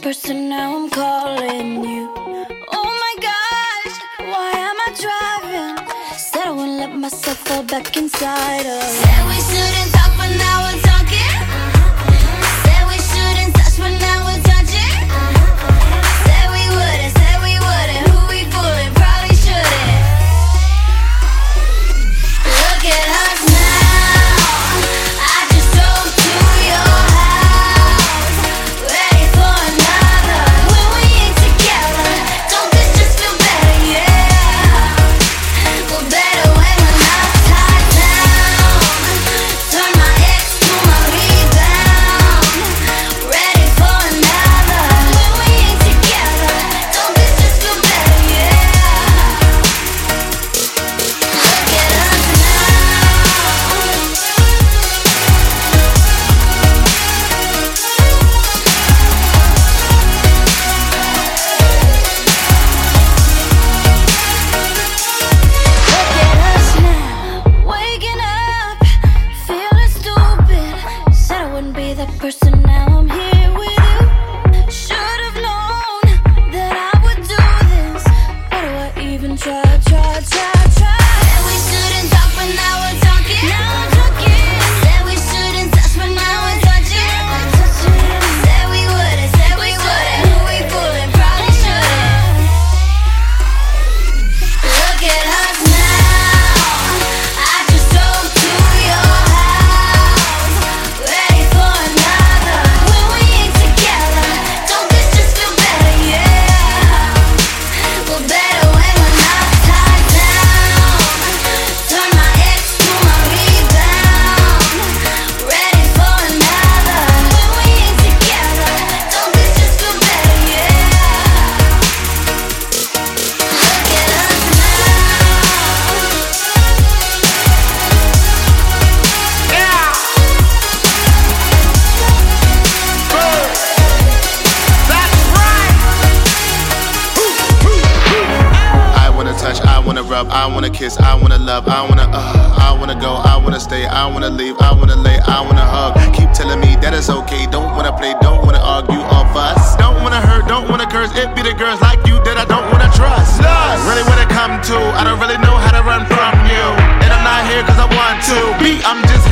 person, now I'm calling you. Oh my gosh, why am I driving? Said I wouldn't let myself fall back inside of. Said we shouldn't. try, try, try. rub. I wanna kiss, I wanna love, I wanna uh, I wanna go, I wanna stay, I wanna leave, I wanna lay, I wanna hug. Keep telling me that it's okay, don't wanna play, don't wanna argue or fuss. Don't wanna hurt, don't wanna curse, it be the girls like you that I don't wanna trust. Lust. Really wanna come to, I don't really know how to run from you. And I'm not here cause I want to. Me, I'm just